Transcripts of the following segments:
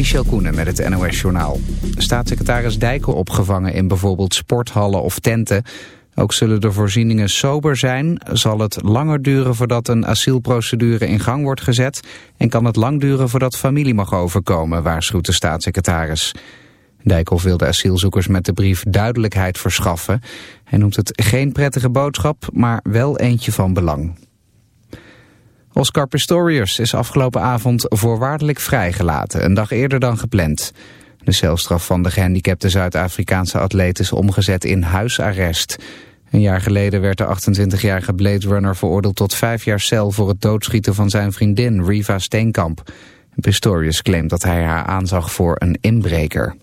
Michel Koenen met het NOS-journaal. Staatssecretaris Dijken opgevangen in bijvoorbeeld sporthallen of tenten. Ook zullen de voorzieningen sober zijn. Zal het langer duren voordat een asielprocedure in gang wordt gezet... en kan het lang duren voordat familie mag overkomen, waarschuwt de staatssecretaris. Dijkhoff wil de asielzoekers met de brief duidelijkheid verschaffen. Hij noemt het geen prettige boodschap, maar wel eentje van belang. Oscar Pistorius is afgelopen avond voorwaardelijk vrijgelaten, een dag eerder dan gepland. De celstraf van de gehandicapte Zuid-Afrikaanse atleet is omgezet in huisarrest. Een jaar geleden werd de 28-jarige Blade Runner veroordeeld tot vijf jaar cel voor het doodschieten van zijn vriendin Riva Steenkamp. Pistorius claimt dat hij haar aanzag voor een inbreker.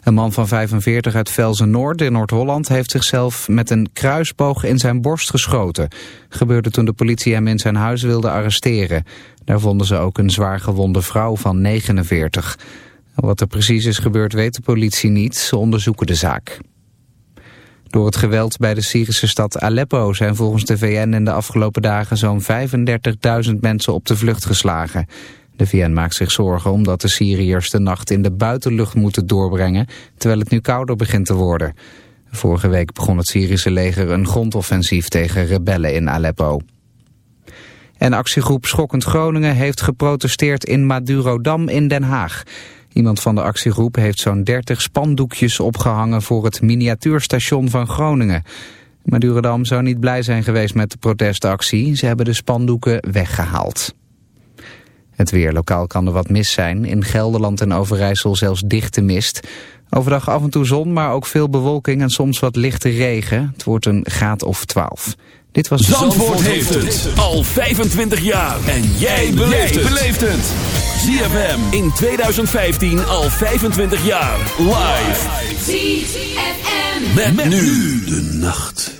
Een man van 45 uit Velzen-Noord in Noord-Holland heeft zichzelf met een kruisboog in zijn borst geschoten. Gebeurde toen de politie hem in zijn huis wilde arresteren. Daar vonden ze ook een zwaar gewonde vrouw van 49. Wat er precies is gebeurd weet de politie niet. Ze onderzoeken de zaak. Door het geweld bij de Syrische stad Aleppo zijn volgens de VN in de afgelopen dagen zo'n 35.000 mensen op de vlucht geslagen. De VN maakt zich zorgen omdat de Syriërs de nacht in de buitenlucht moeten doorbrengen, terwijl het nu kouder begint te worden. Vorige week begon het Syrische leger een grondoffensief tegen rebellen in Aleppo. En actiegroep Schokkend Groningen heeft geprotesteerd in Madurodam in Den Haag. Iemand van de actiegroep heeft zo'n 30 spandoekjes opgehangen voor het miniatuurstation van Groningen. Madurodam zou niet blij zijn geweest met de protestactie. Ze hebben de spandoeken weggehaald. Het weer lokaal kan er wat mis zijn. In Gelderland en Overijssel zelfs dichte mist. Overdag af en toe zon, maar ook veel bewolking en soms wat lichte regen. Het wordt een graad of 12. Dit was Zandvoort, Zandvoort heeft het al 25 jaar. En jij beleeft het. ZFM in 2015 al 25 jaar. Live. ZFM. met nu de nacht.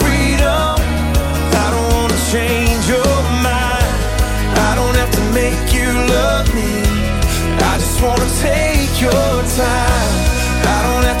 make you love me. I just wanna take your time. I don't have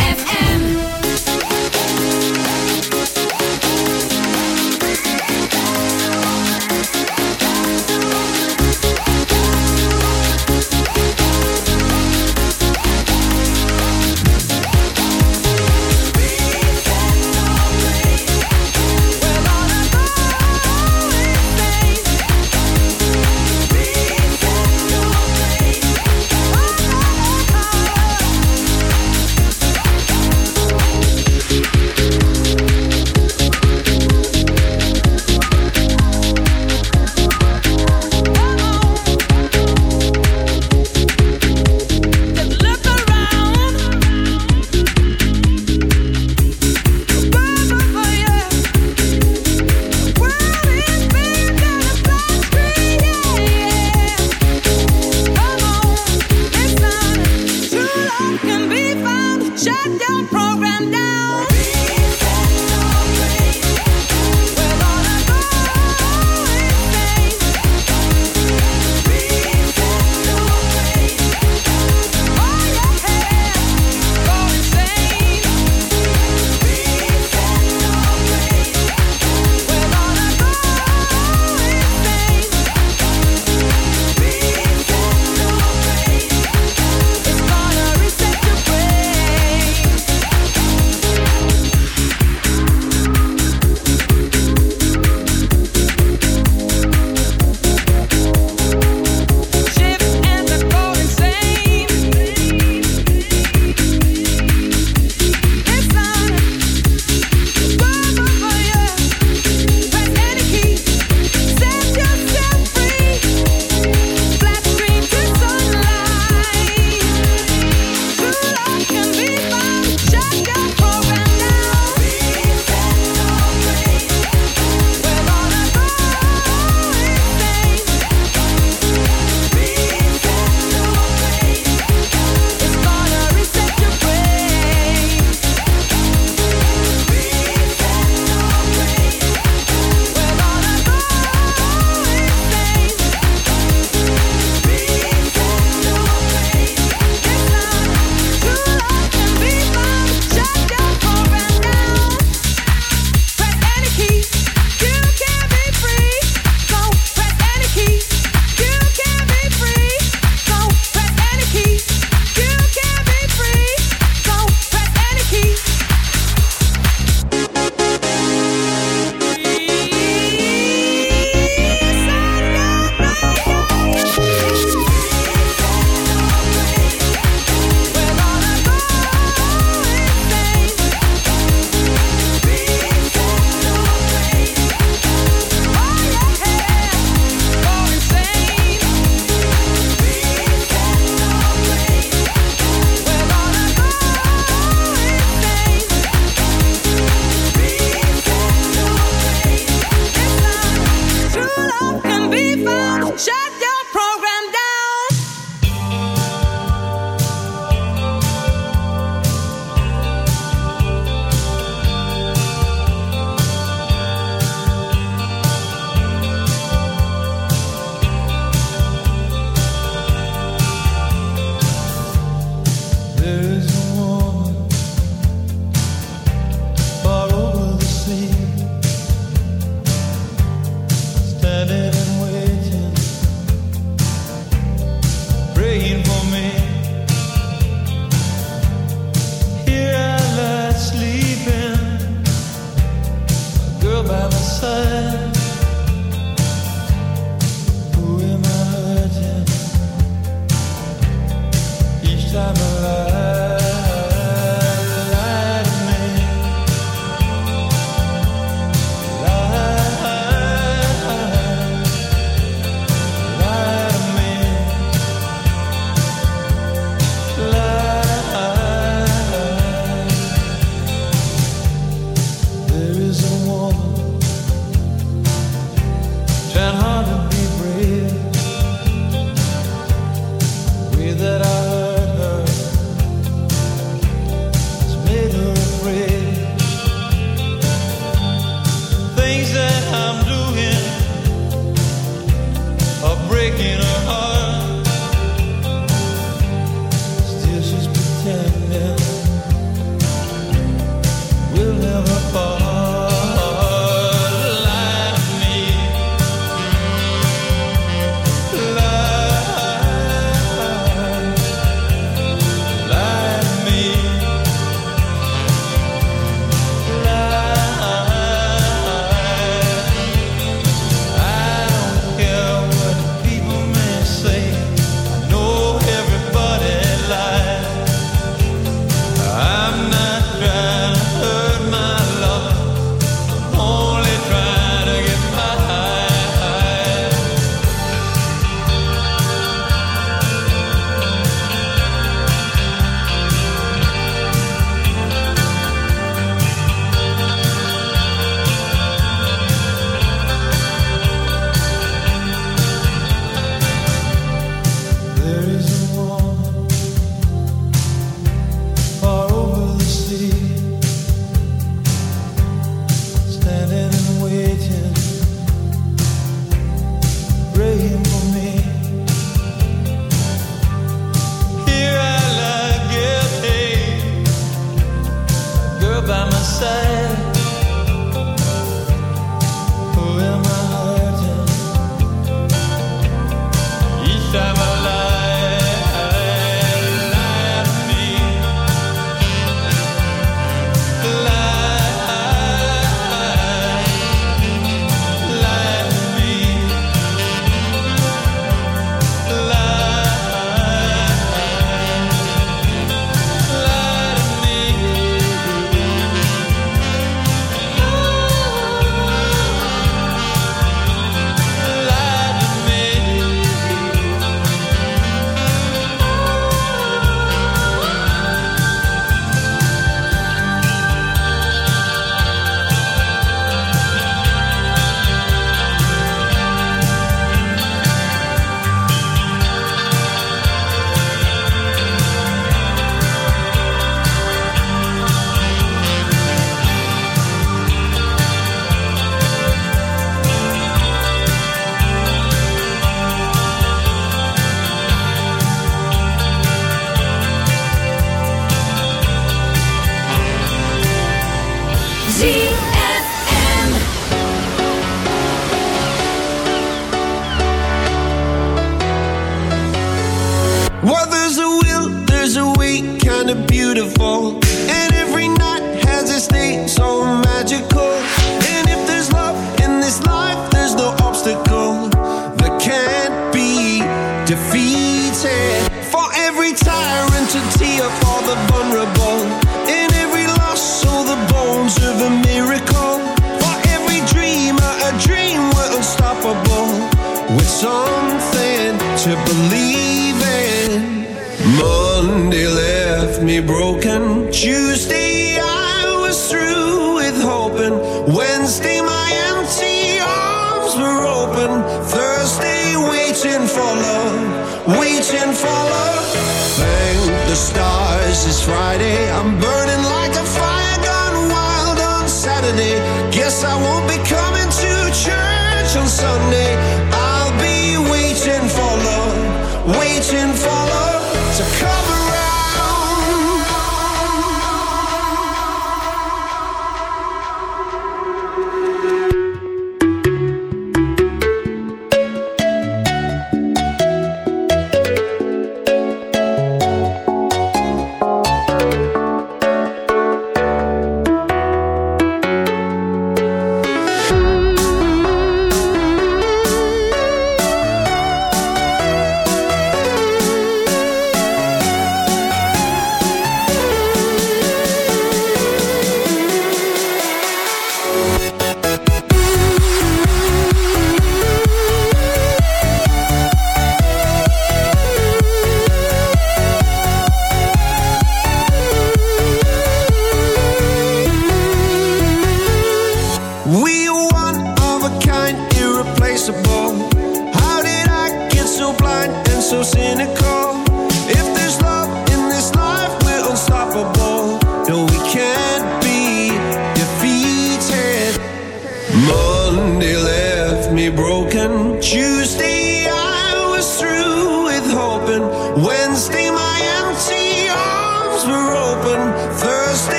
yeah.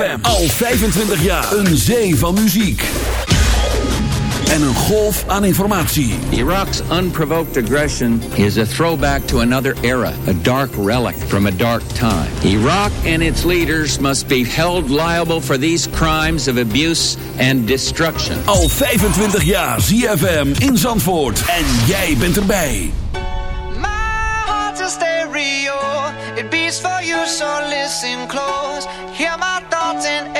ZFM. Al 25 jaar. Een zee van muziek. En een golf aan informatie. Iraq's unprovoked aggression is a throwback to another era, a dark relic from a dark time. Iraq and its leaders must be held liable for these crimes of abuse and destruction. Al 25 jaar ZFM in Zandvoort. En jij bent erbij. My heart's a stereo. It beats for you, so listen close. Hear my thoughts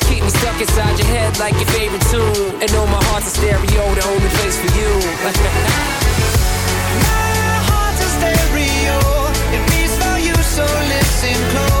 Keep me stuck inside your head like your favorite tune. And know my heart's a stereo, the only place for you. My heart's a stereo. It beats for you, so listen close.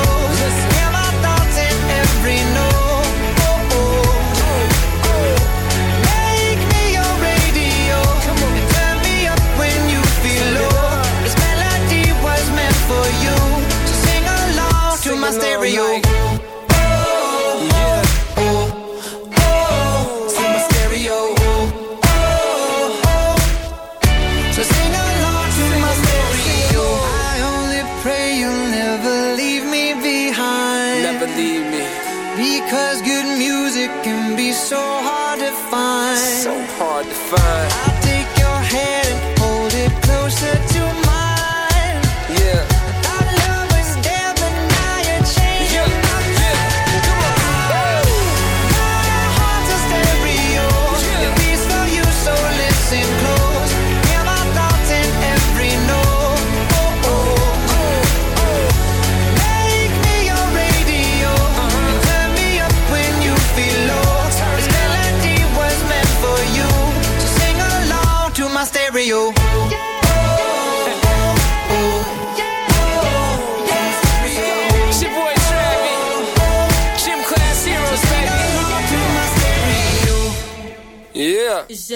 So hard to find. So hard to find.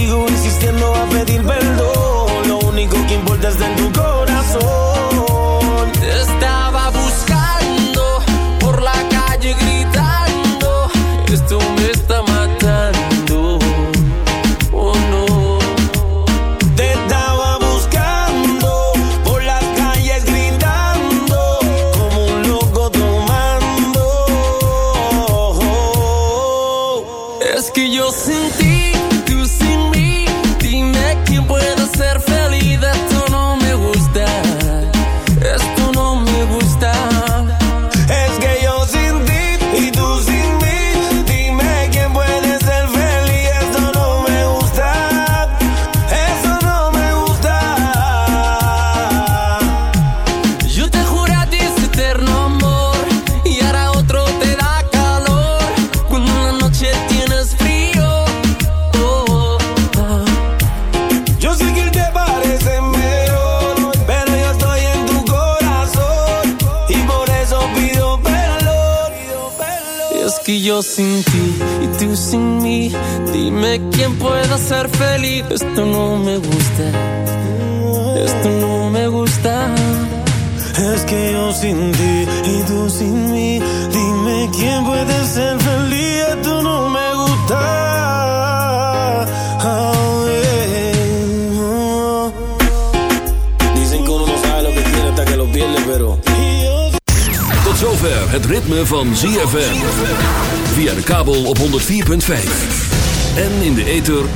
You.